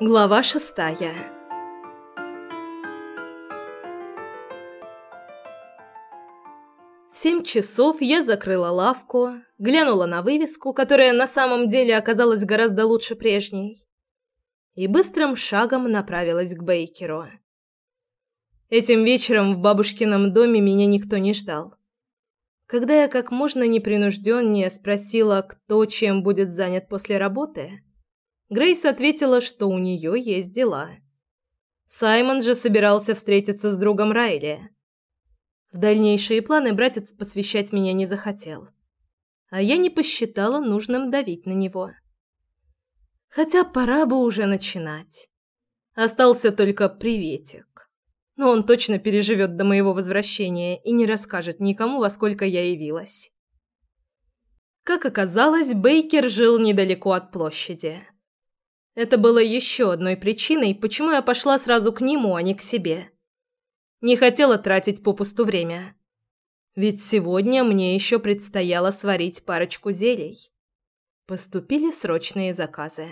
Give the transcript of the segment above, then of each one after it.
Глава шестая В семь часов я закрыла лавку, глянула на вывеску, которая на самом деле оказалась гораздо лучше прежней, и быстрым шагом направилась к Бейкеру. Этим вечером в бабушкином доме меня никто не ждал. Когда я как можно непринужденнее спросила, кто чем будет занят после работы, Грейс ответила, что у нее есть дела. Саймон же собирался встретиться с другом Райли. В дальнейшие планы братец посвящать меня не захотел. А я не посчитала нужным давить на него. Хотя пора бы уже начинать. Остался только приветик. Но он точно переживет до моего возвращения и не расскажет никому, во сколько я явилась. Как оказалось, Бейкер жил недалеко от площади. Это было еще одной причиной, почему я пошла сразу к нему, а не к себе. Не хотела тратить попусту время. Ведь сегодня мне еще предстояло сварить парочку зелий. Поступили срочные заказы.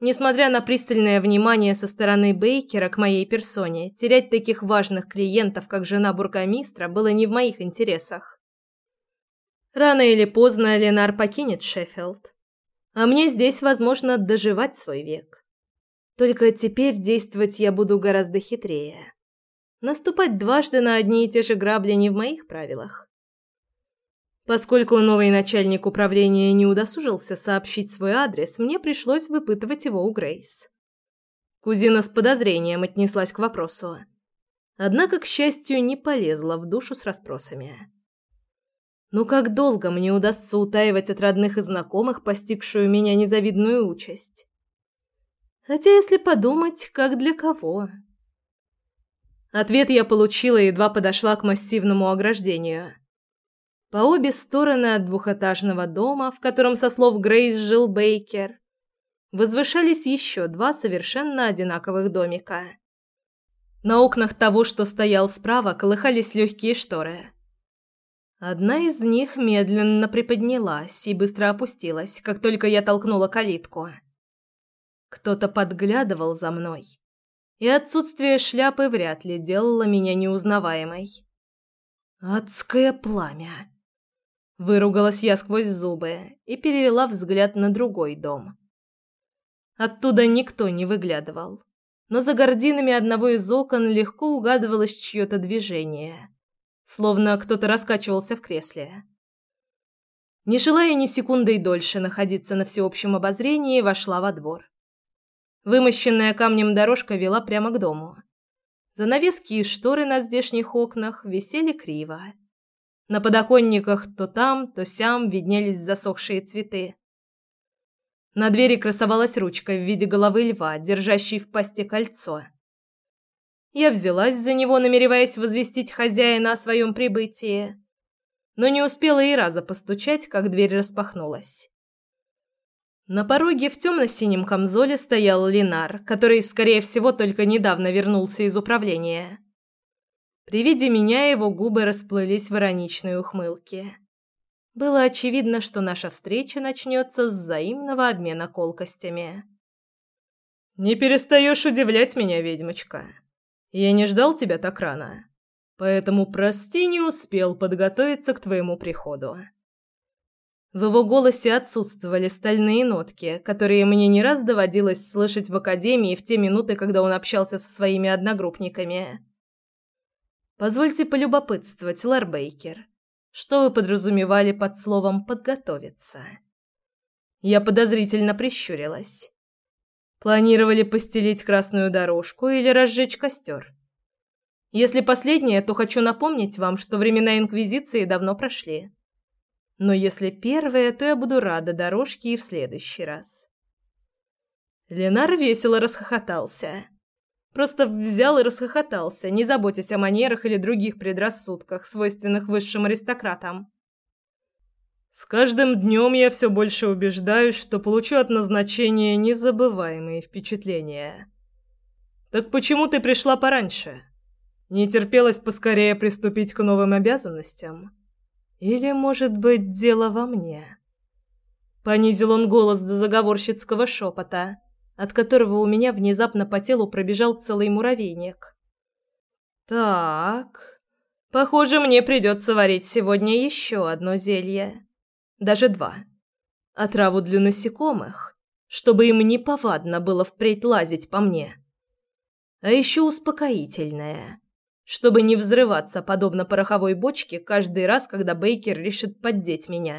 Несмотря на пристальное внимание со стороны Бейкера к моей персоне, терять таких важных клиентов, как жена бургомистра, было не в моих интересах. Рано или поздно Ленар покинет Шеффилд. А мне здесь, возможно, доживать свой век. Только теперь действовать я буду гораздо хитрее. Наступать дважды на одни и те же грабли не в моих правилах. Поскольку новый начальник управления не удосужился сообщить свой адрес, мне пришлось выпытывать его у Грейс. Кузина с подозрением отнеслась к вопросу. Однако, к счастью, не полезла в душу с расспросами. Но как долго мне удастся утаивать от родных и знакомых постигшую меня незавидную участь? Хотя, если подумать, как для кого? Ответ я получила, едва подошла к массивному ограждению. По обе стороны от двухэтажного дома, в котором, со слов Грейс, жил Бейкер, возвышались еще два совершенно одинаковых домика. На окнах того, что стоял справа, колыхались легкие шторы – Одна из них медленно приподнялась и быстро опустилась, как только я толкнула калитку. Кто-то подглядывал за мной, и отсутствие шляпы вряд ли делало меня неузнаваемой. «Адское пламя!» Выругалась я сквозь зубы и перевела взгляд на другой дом. Оттуда никто не выглядывал, но за гординами одного из окон легко угадывалось чье-то движение – словно кто-то раскачивался в кресле. Не желая ни секунды и дольше находиться на всеобщем обозрении, вошла во двор. Вымощенная камнем дорожка вела прямо к дому. Занавески и шторы на здешних окнах висели криво. На подоконниках то там, то сям виднелись засохшие цветы. На двери красовалась ручка в виде головы льва, держащей в пасти кольцо – я взялась за него, намереваясь возвестить хозяина о своем прибытии, но не успела и раза постучать, как дверь распахнулась. На пороге в темно-синем камзоле стоял Линар, который, скорее всего, только недавно вернулся из управления. При виде меня его губы расплылись в ироничной ухмылке. Было очевидно, что наша встреча начнется с взаимного обмена колкостями. «Не перестаешь удивлять меня, ведьмочка», я не ждал тебя так рано, поэтому, прости, не успел подготовиться к твоему приходу». В его голосе отсутствовали стальные нотки, которые мне не раз доводилось слышать в академии в те минуты, когда он общался со своими одногруппниками. «Позвольте полюбопытствовать, Лэр Бейкер, что вы подразумевали под словом «подготовиться»?» Я подозрительно прищурилась. Планировали постелить красную дорожку или разжечь костер? Если последнее, то хочу напомнить вам, что времена Инквизиции давно прошли. Но если первое, то я буду рада дорожке и в следующий раз. Ленар весело расхохотался. Просто взял и расхохотался, не заботясь о манерах или других предрассудках, свойственных высшим аристократам. С каждым днем я все больше убеждаюсь, что получу от назначения незабываемые впечатления. Так почему ты пришла пораньше? Не терпелось поскорее приступить к новым обязанностям? Или, может быть, дело во мне? Понизил он голос до заговорщицкого шепота, от которого у меня внезапно по телу пробежал целый муравейник. Так, похоже, мне придется варить сегодня еще одно зелье. Даже два. Отраву для насекомых, чтобы им не повадно было впредь лазить по мне. А еще успокоительное, чтобы не взрываться подобно пороховой бочке каждый раз, когда Бейкер решит поддеть меня.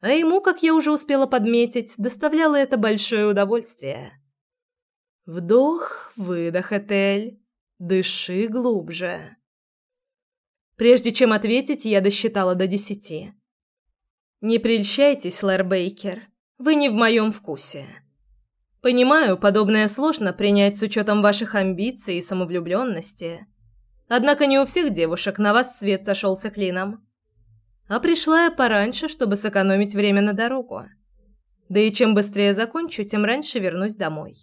А ему, как я уже успела подметить, доставляло это большое удовольствие. Вдох, выдох, Этель. Дыши глубже. Прежде чем ответить, я досчитала до десяти. Не прельщайтесь, Лэр Бейкер. Вы не в моем вкусе. Понимаю, подобное сложно принять с учетом ваших амбиций и самовлюбленности. Однако не у всех девушек на вас свет сошелся клином. А пришла я пораньше, чтобы сэкономить время на дорогу. Да и чем быстрее закончу, тем раньше вернусь домой.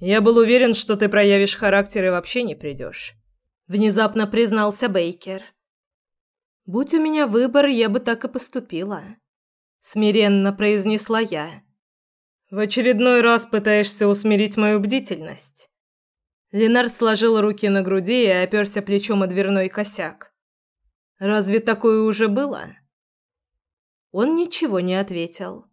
Я был уверен, что ты проявишь характер и вообще не придешь. Внезапно признался Бейкер. Будь у меня выбор, я бы так и поступила. Смиренно произнесла я. В очередной раз пытаешься усмирить мою бдительность. Ленар сложил руки на груди и оперся плечом о дверной косяк. Разве такое уже было? Он ничего не ответил,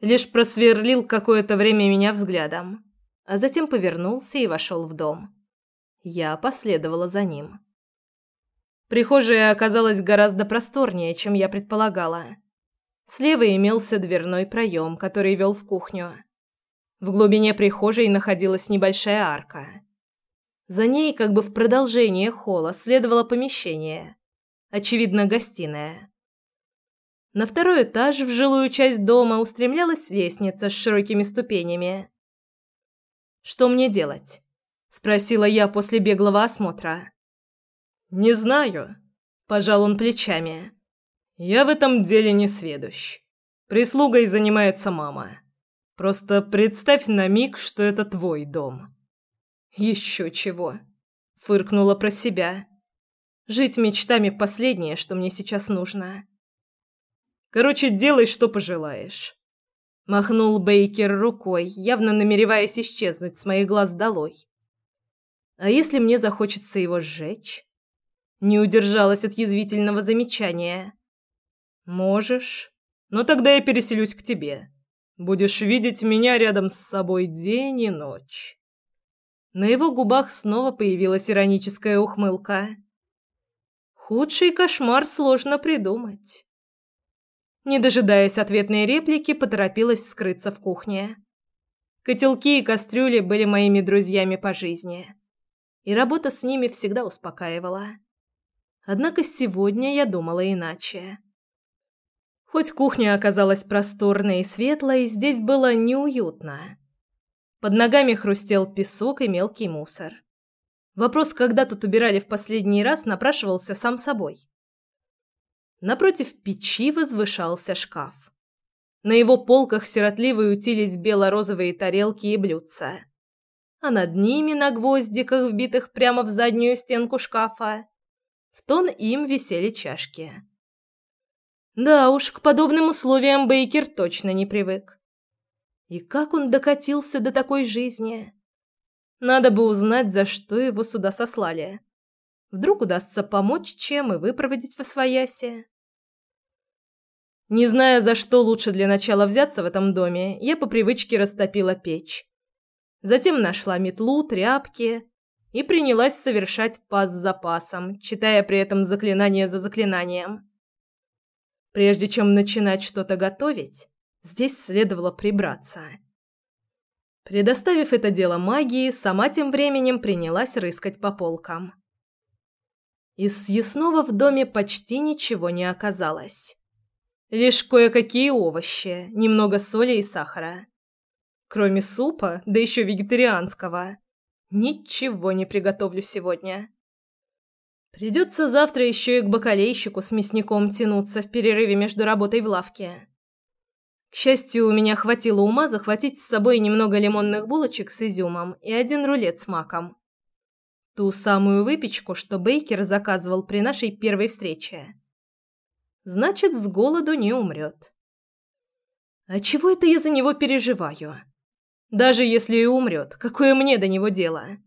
лишь просверлил какое-то время меня взглядом, а затем повернулся и вошел в дом. Я последовала за ним. Прихожая оказалась гораздо просторнее, чем я предполагала. Слева имелся дверной проем, который вел в кухню. В глубине прихожей находилась небольшая арка. За ней, как бы в продолжение холла, следовало помещение, очевидно, гостиная. На второй этаж в жилую часть дома устремлялась лестница с широкими ступенями. «Что мне делать?» – спросила я после беглого осмотра. «Не знаю», – пожал он плечами. «Я в этом деле не сведущ. Прислугой занимается мама. Просто представь на миг, что это твой дом». «Еще чего», – фыркнула про себя. Жить мечтами последнее, что мне сейчас нужно. Короче, делай, что пожелаешь. Махнул Бейкер рукой, явно намереваясь исчезнуть с моих глаз долой. А если мне захочется его сжечь? Не удержалась от язвительного замечания. Можешь, но тогда я переселюсь к тебе. Будешь видеть меня рядом с собой день и ночь. На его губах снова появилась ироническая ухмылка. Худший кошмар сложно придумать. Не дожидаясь ответной реплики, поторопилась скрыться в кухне. Котелки и кастрюли были моими друзьями по жизни, и работа с ними всегда успокаивала. Однако сегодня я думала иначе. Хоть кухня оказалась просторной и светлой, здесь было неуютно. Под ногами хрустел песок и мелкий мусор. Вопрос, когда тут убирали в последний раз, напрашивался сам собой. Напротив печи возвышался шкаф. На его полках сиротливо ютились бело-розовые тарелки и блюдца. А над ними на гвоздиках, вбитых прямо в заднюю стенку шкафа, в тон им висели чашки. Да уж, к подобным условиям Бейкер точно не привык. И как он докатился до такой жизни? Надо бы узнать, за что его сюда сослали. Вдруг удастся помочь чем и выпроводить во свояси. Не зная, за что лучше для начала взяться в этом доме, я по привычке растопила печь. Затем нашла метлу, тряпки и принялась совершать пас за пасом, читая при этом заклинание за заклинанием. Прежде чем начинать что-то готовить, здесь следовало прибраться. Предоставив это дело магии, сама тем временем принялась рыскать по полкам. Из съестного в доме почти ничего не оказалось. Лишь кое-какие овощи, немного соли и сахара. Кроме супа, да еще вегетарианского, ничего не приготовлю сегодня. Придется завтра еще и к бакалейщику с мясником тянуться в перерыве между работой в лавке. К счастью, у меня хватило ума захватить с собой немного лимонных булочек с изюмом и один рулет с маком. Ту самую выпечку, что Бейкер заказывал при нашей первой встрече. Значит, с голоду не умрет. А чего это я за него переживаю? Даже если и умрет, какое мне до него дело?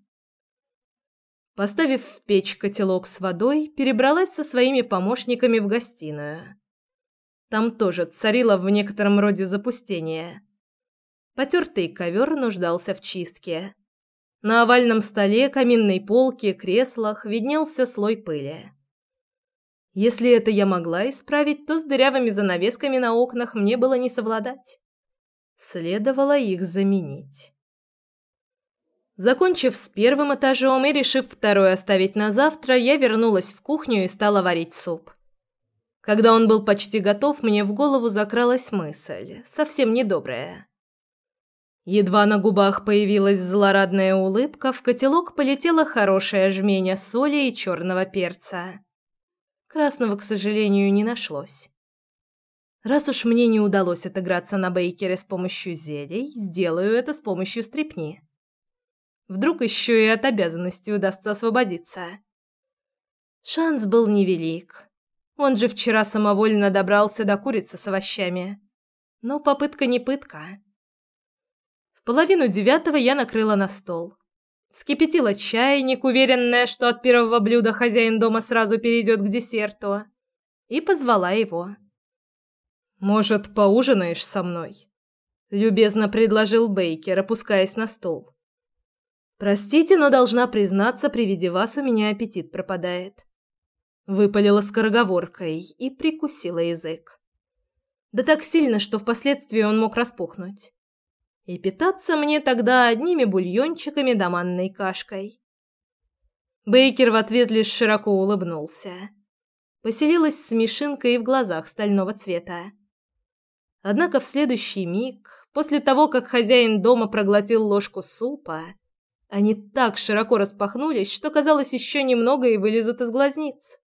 Поставив в печь котелок с водой, перебралась со своими помощниками в гостиную. Там тоже царило в некотором роде запустение. Потертый ковер нуждался в чистке. На овальном столе, каминной полке, креслах виднелся слой пыли. Если это я могла исправить, то с дырявыми занавесками на окнах мне было не совладать. Следовало их заменить. Закончив с первым этажом и решив второй оставить на завтра, я вернулась в кухню и стала варить суп. Когда он был почти готов, мне в голову закралась мысль, совсем недобрая. Едва на губах появилась злорадная улыбка, в котелок полетела хорошая жменя соли и черного перца. Красного, к сожалению, не нашлось. Раз уж мне не удалось отыграться на Бейкере с помощью зелий, сделаю это с помощью стрипни. Вдруг еще и от обязанности удастся освободиться. Шанс был невелик. Он же вчера самовольно добрался до курицы с овощами. Но попытка не пытка. В половину девятого я накрыла на стол. Вскипятила чайник, уверенная, что от первого блюда хозяин дома сразу перейдет к десерту, и позвала его. «Может, поужинаешь со мной?» – любезно предложил Бейкер, опускаясь на стол. «Простите, но должна признаться, при виде вас у меня аппетит пропадает». Выпалила скороговоркой и прикусила язык. Да так сильно, что впоследствии он мог распухнуть. И питаться мне тогда одними бульончиками да манной кашкой. Бейкер в ответ лишь широко улыбнулся. Поселилась смешинка и в глазах стального цвета. Однако в следующий миг, после того, как хозяин дома проглотил ложку супа, они так широко распахнулись, что казалось еще немного и вылезут из глазниц.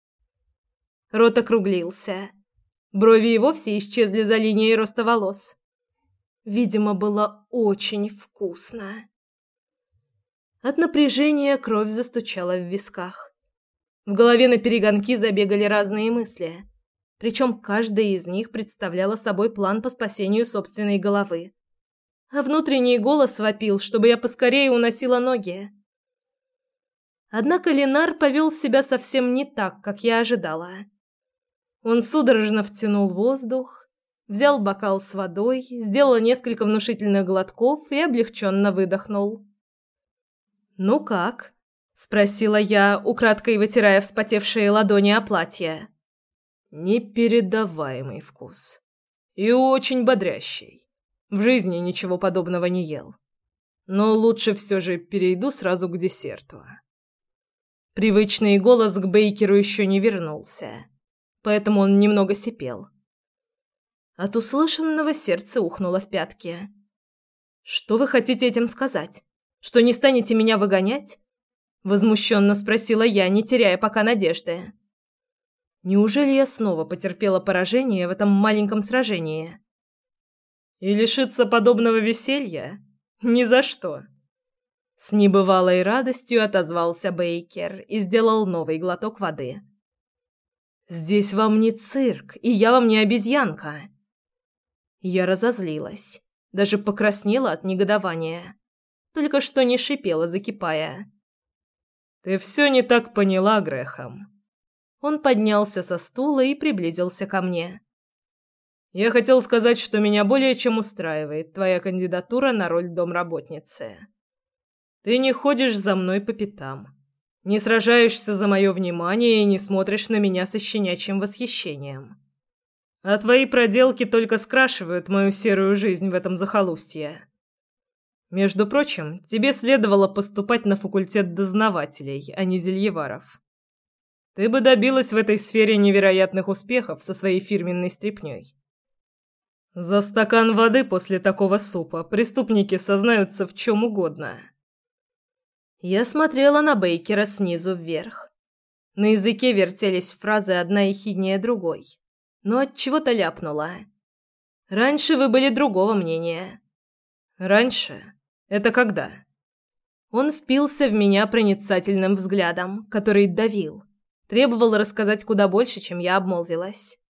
Рот округлился. Брови и вовсе исчезли за линией роста волос. Видимо, было очень вкусно. От напряжения кровь застучала в висках. В голове на перегонки забегали разные мысли. Причем каждая из них представляла собой план по спасению собственной головы а внутренний голос вопил, чтобы я поскорее уносила ноги. Однако Ленар повел себя совсем не так, как я ожидала. Он судорожно втянул воздух, взял бокал с водой, сделал несколько внушительных глотков и облегченно выдохнул. «Ну как?» – спросила я, украдкой вытирая вспотевшие ладони о платье. «Непередаваемый вкус. И очень бодрящий. В жизни ничего подобного не ел. Но лучше все же перейду сразу к десерту. Привычный голос к Бейкеру еще не вернулся, поэтому он немного сипел. От услышанного сердце ухнуло в пятки. «Что вы хотите этим сказать? Что не станете меня выгонять?» Возмущенно спросила я, не теряя пока надежды. Неужели я снова потерпела поражение в этом маленьком сражении? И лишиться подобного веселья? Ни за что. С небывалой радостью отозвался Бейкер и сделал новый глоток воды. Здесь вам не цирк, и я вам не обезьянка. Я разозлилась, даже покраснела от негодования. Только что не шипела, закипая. Ты все не так поняла, Грехом. Он поднялся со стула и приблизился ко мне. Я хотел сказать, что меня более чем устраивает твоя кандидатура на роль домработницы. Ты не ходишь за мной по пятам, не сражаешься за мое внимание и не смотришь на меня со щенячьим восхищением. А твои проделки только скрашивают мою серую жизнь в этом захолустье. Между прочим, тебе следовало поступать на факультет дознавателей, а не зельеваров. Ты бы добилась в этой сфере невероятных успехов со своей фирменной стряпнёй. За стакан воды после такого супа преступники сознаются в чем угодно. Я смотрела на Бейкера снизу вверх. На языке вертелись фразы одна ехиднее другой, но от чего-то ляпнула. Раньше вы были другого мнения. Раньше? Это когда? Он впился в меня проницательным взглядом, который давил, требовал рассказать куда больше, чем я обмолвилась.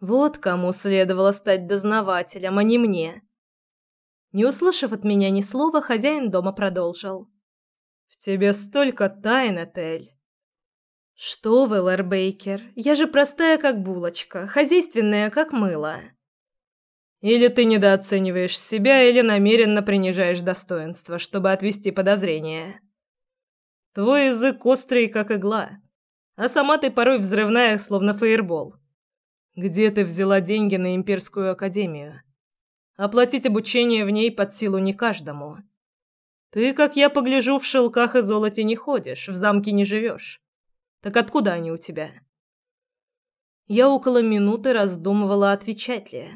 Вот кому следовало стать дознавателем, а не мне. Не услышав от меня ни слова, хозяин дома продолжил. «В тебе столько тайн, Этель!» «Что вы, Лэр Бейкер, я же простая как булочка, хозяйственная как мыло». «Или ты недооцениваешь себя, или намеренно принижаешь достоинство, чтобы отвести подозрения. Твой язык острый, как игла, а сама ты порой взрывная, словно фаербол. Где ты взяла деньги на Имперскую Академию?» Оплатить обучение в ней под силу не каждому. Ты, как я погляжу, в шелках и золоте не ходишь, в замке не живешь. Так откуда они у тебя? Я около минуты раздумывала, отвечать ли.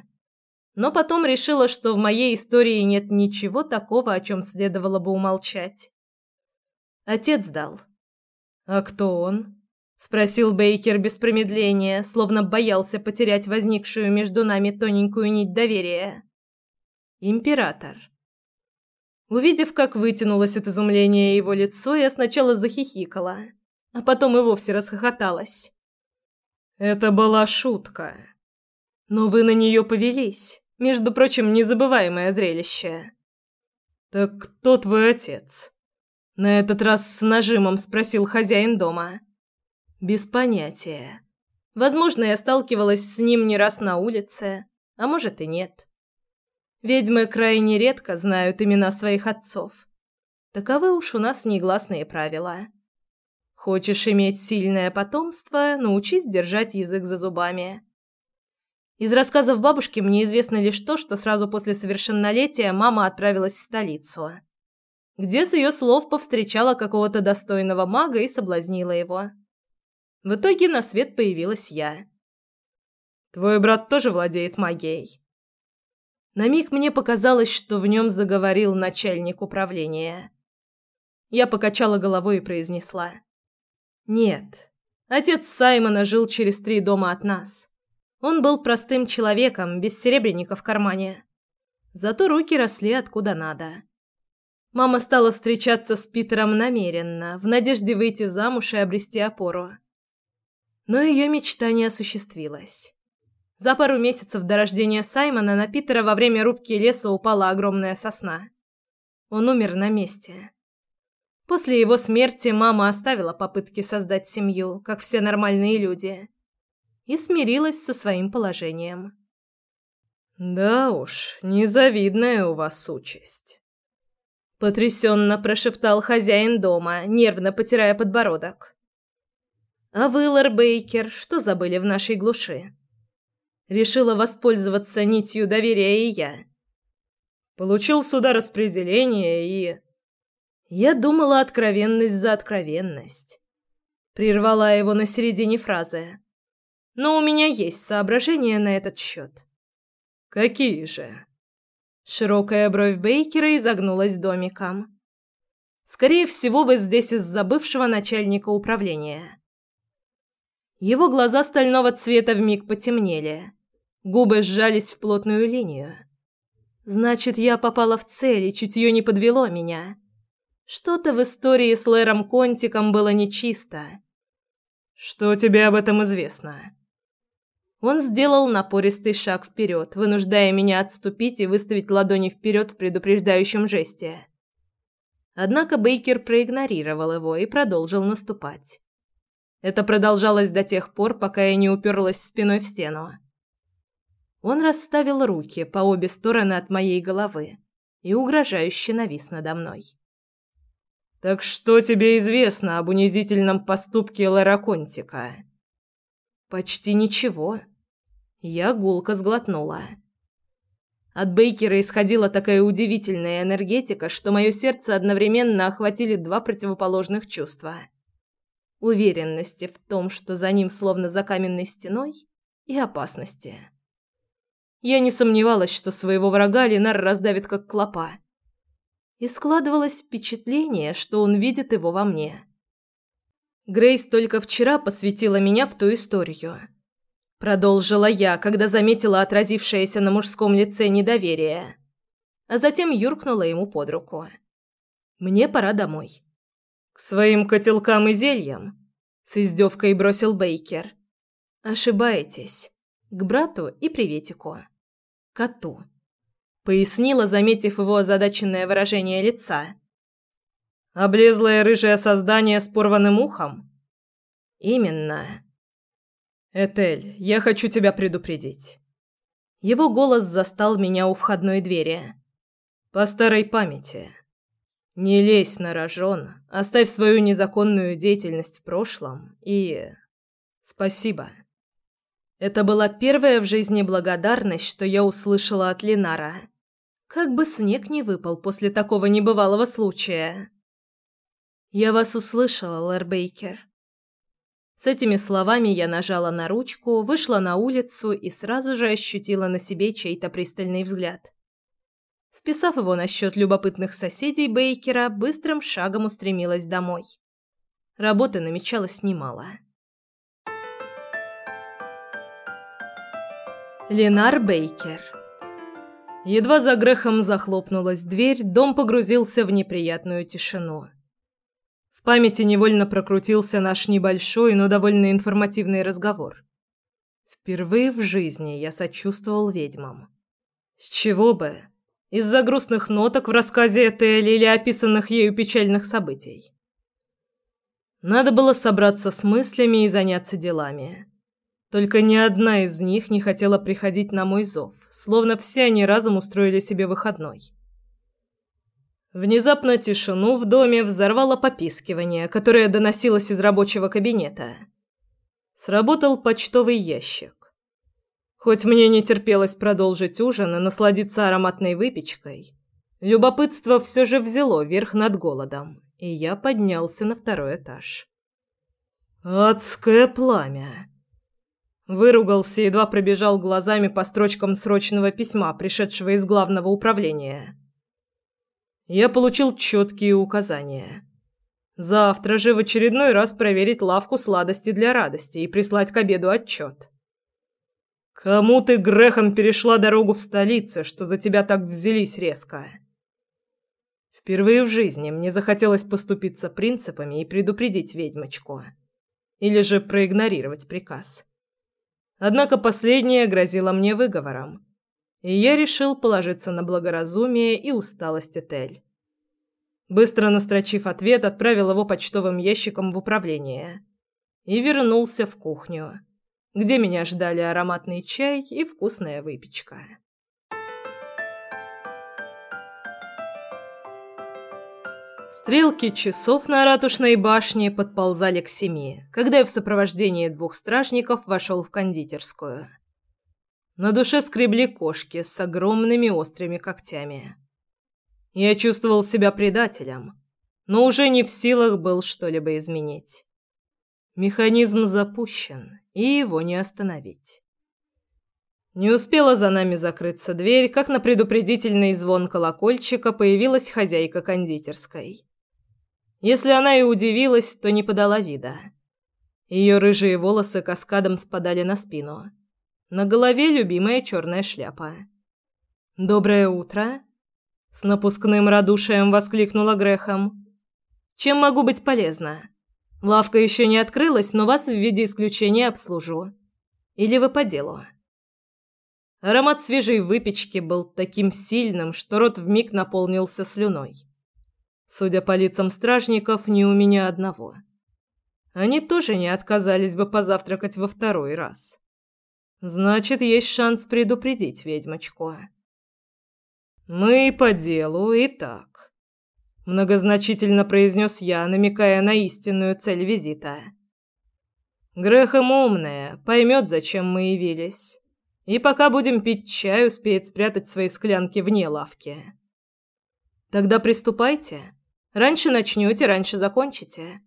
Но потом решила, что в моей истории нет ничего такого, о чем следовало бы умолчать. Отец дал. «А кто он?» — спросил Бейкер без промедления, словно боялся потерять возникшую между нами тоненькую нить доверия. Император. Увидев, как вытянулось от изумления его лицо, я сначала захихикала, а потом и вовсе расхохоталась. Это была шутка. Но вы на нее повелись. Между прочим, незабываемое зрелище. Так кто твой отец? На этот раз с нажимом спросил хозяин дома. Без понятия. Возможно, я сталкивалась с ним не раз на улице, а может и нет. Ведьмы крайне редко знают имена своих отцов. Таковы уж у нас негласные правила. Хочешь иметь сильное потомство, научись держать язык за зубами. Из рассказов бабушки мне известно лишь то, что сразу после совершеннолетия мама отправилась в столицу, где с ее слов повстречала какого-то достойного мага и соблазнила его. В итоге на свет появилась я. Твой брат тоже владеет магией. На миг мне показалось, что в нем заговорил начальник управления. Я покачала головой и произнесла: "Нет. Отец Саймона жил через три дома от нас. Он был простым человеком, без серебряника в кармане. Зато руки росли откуда надо. Мама стала встречаться с Питером намеренно, в надежде выйти замуж и обрести опору. Но ее мечта не осуществилась. За пару месяцев до рождения Саймона на Питера во время рубки леса упала огромная сосна. Он умер на месте. После его смерти мама оставила попытки создать семью, как все нормальные люди, и смирилась со своим положением. «Да уж, незавидная у вас участь», — потрясенно прошептал хозяин дома, нервно потирая подбородок. «А вы, Лэр Бейкер, что забыли в нашей глуши?» Решила воспользоваться нитью доверия и я. Получил сюда распределение и... Я думала откровенность за откровенность. Прервала его на середине фразы. Но у меня есть соображения на этот счет. Какие же? Широкая бровь Бейкера изогнулась домиком. Скорее всего, вы здесь из-за бывшего начальника управления. Его глаза стального цвета вмиг потемнели. Губы сжались в плотную линию. Значит, я попала в цель, и чутье не подвело меня. Что-то в истории с Лэром Контиком было нечисто. Что тебе об этом известно? Он сделал напористый шаг вперед, вынуждая меня отступить и выставить ладони вперед в предупреждающем жесте. Однако Бейкер проигнорировал его и продолжил наступать. Это продолжалось до тех пор, пока я не уперлась спиной в стену. Он расставил руки по обе стороны от моей головы и угрожающе навис надо мной. «Так что тебе известно об унизительном поступке Лера Контика?» «Почти ничего». Я гулко сглотнула. От Бейкера исходила такая удивительная энергетика, что мое сердце одновременно охватили два противоположных чувства. Уверенности в том, что за ним словно за каменной стеной, и опасности. Я не сомневалась, что своего врага Ленар раздавит как клопа. И складывалось впечатление, что он видит его во мне. Грейс только вчера посвятила меня в ту историю. Продолжила я, когда заметила отразившееся на мужском лице недоверие. А затем юркнула ему под руку. «Мне пора домой». «К своим котелкам и зельям?» С издевкой бросил Бейкер. «Ошибаетесь. К брату и приветику» коту. пояснила, заметив его озадаченное выражение лица. Облезлое рыжее создание с порванным ухом? Именно. Этель, я хочу тебя предупредить. Его голос застал меня у входной двери. По старой памяти. Не лезь на рожон, оставь свою незаконную деятельность в прошлом и... Спасибо. Это была первая в жизни благодарность, что я услышала от Ленара. Как бы снег не выпал после такого небывалого случая. «Я вас услышала, Лэр Бейкер». С этими словами я нажала на ручку, вышла на улицу и сразу же ощутила на себе чей-то пристальный взгляд. Списав его на счет любопытных соседей Бейкера, быстрым шагом устремилась домой. Работы намечалось немало. Ленар Бейкер Едва за грехом захлопнулась дверь, дом погрузился в неприятную тишину. В памяти невольно прокрутился наш небольшой, но довольно информативный разговор. Впервые в жизни я сочувствовал ведьмам. С чего бы? Из-за грустных ноток в рассказе Этели или описанных ею печальных событий. Надо было собраться с мыслями и заняться делами. Только ни одна из них не хотела приходить на мой зов, словно все они разом устроили себе выходной. Внезапно тишину в доме взорвало попискивание, которое доносилось из рабочего кабинета. Сработал почтовый ящик. Хоть мне не терпелось продолжить ужин и насладиться ароматной выпечкой, любопытство все же взяло верх над голодом, и я поднялся на второй этаж. «Адское пламя!» Выругался, едва пробежал глазами по строчкам срочного письма, пришедшего из главного управления. Я получил четкие указания. Завтра же в очередной раз проверить лавку сладости для радости и прислать к обеду отчет. Кому ты грехом перешла дорогу в столице, что за тебя так взялись резко? Впервые в жизни мне захотелось поступиться принципами и предупредить ведьмочку. Или же проигнорировать приказ. Однако последнее грозило мне выговором. И я решил положиться на благоразумие и усталость Этель. Быстро настрочив ответ, отправил его почтовым ящиком в управление. И вернулся в кухню где меня ждали ароматный чай и вкусная выпечка. Стрелки часов на ратушной башне подползали к семи, когда я в сопровождении двух стражников вошел в кондитерскую. На душе скребли кошки с огромными острыми когтями. Я чувствовал себя предателем, но уже не в силах был что-либо изменить. Механизм запущен, и его не остановить. Не успела за нами закрыться дверь, как на предупредительный звон колокольчика появилась хозяйка кондитерской. Если она и удивилась, то не подала вида. Ее рыжие волосы каскадом спадали на спину. На голове любимая черная шляпа. «Доброе утро!» С напускным радушием воскликнула Грехом. «Чем могу быть полезна?» Лавка еще не открылась, но вас в виде исключения обслужу. Или вы по делу?» Аромат свежей выпечки был таким сильным, что рот вмиг наполнился слюной. Судя по лицам стражников, не у меня одного. Они тоже не отказались бы позавтракать во второй раз. Значит, есть шанс предупредить ведьмочку. Мы по делу и так многозначительно произнес я, намекая на истинную цель визита. Грехом умная, поймет, зачем мы явились. И пока будем пить чай, успеет спрятать свои склянки вне лавки. Тогда приступайте. Раньше начнете, раньше закончите.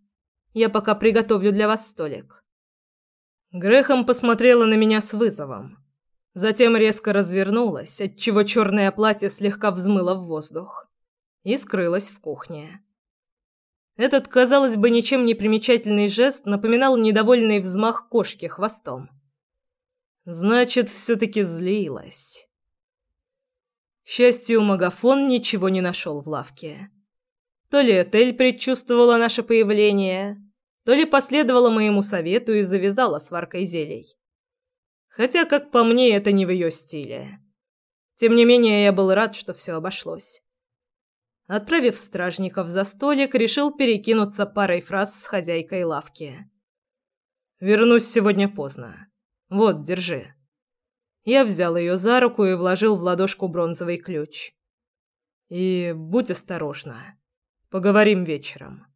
Я пока приготовлю для вас столик. Грехом посмотрела на меня с вызовом. Затем резко развернулась, отчего черное платье слегка взмыло в воздух и скрылась в кухне. Этот, казалось бы, ничем не примечательный жест напоминал недовольный взмах кошки хвостом. Значит, все-таки злилась. К счастью, Магафон ничего не нашел в лавке. То ли Этель предчувствовала наше появление, то ли последовала моему совету и завязала сваркой зелий. Хотя, как по мне, это не в ее стиле. Тем не менее, я был рад, что все обошлось. Отправив стражников за столик, решил перекинуться парой фраз с хозяйкой лавки. «Вернусь сегодня поздно. Вот, держи». Я взял ее за руку и вложил в ладошку бронзовый ключ. «И будь осторожна. Поговорим вечером».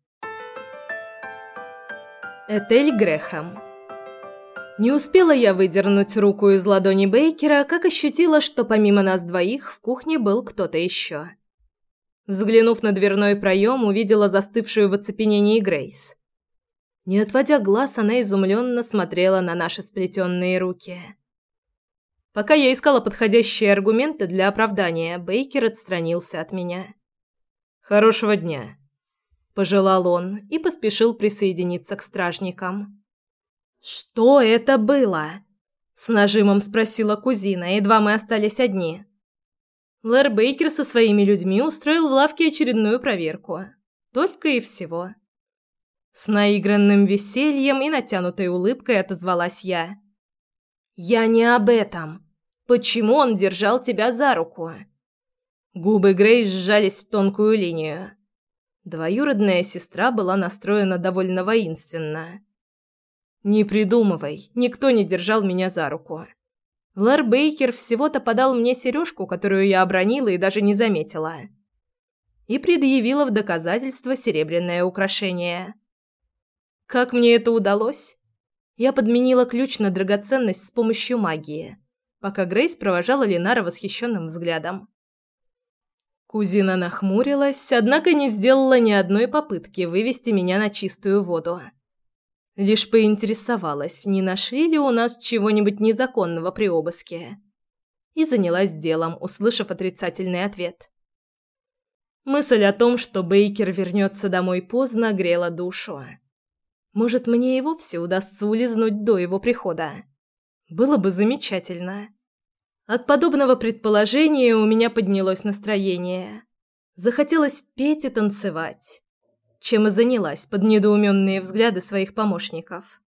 Этель Грехам не успела я выдернуть руку из ладони Бейкера, как ощутила, что помимо нас двоих в кухне был кто-то еще. Взглянув на дверной проем, увидела застывшую в оцепенении Грейс. Не отводя глаз, она изумленно смотрела на наши сплетенные руки. Пока я искала подходящие аргументы для оправдания, Бейкер отстранился от меня. «Хорошего дня», – пожелал он и поспешил присоединиться к стражникам. «Что это было?» – с нажимом спросила кузина, едва мы остались одни. Лэр Бейкер со своими людьми устроил в лавке очередную проверку. Только и всего. С наигранным весельем и натянутой улыбкой отозвалась я. «Я не об этом. Почему он держал тебя за руку?» Губы Грейс сжались в тонкую линию. Двоюродная сестра была настроена довольно воинственно. «Не придумывай, никто не держал меня за руку. Лар Бейкер всего-то подал мне сережку, которую я обронила и даже не заметила. И предъявила в доказательство серебряное украшение. Как мне это удалось? Я подменила ключ на драгоценность с помощью магии, пока Грейс провожала Ленара восхищенным взглядом. Кузина нахмурилась, однако не сделала ни одной попытки вывести меня на чистую воду. Лишь поинтересовалась, не нашли ли у нас чего-нибудь незаконного при обыске. И занялась делом, услышав отрицательный ответ. Мысль о том, что Бейкер вернется домой поздно, грела душу. Может, мне и вовсе удастся улизнуть до его прихода. Было бы замечательно. От подобного предположения у меня поднялось настроение. Захотелось петь и танцевать чем и занялась под недоуменные взгляды своих помощников.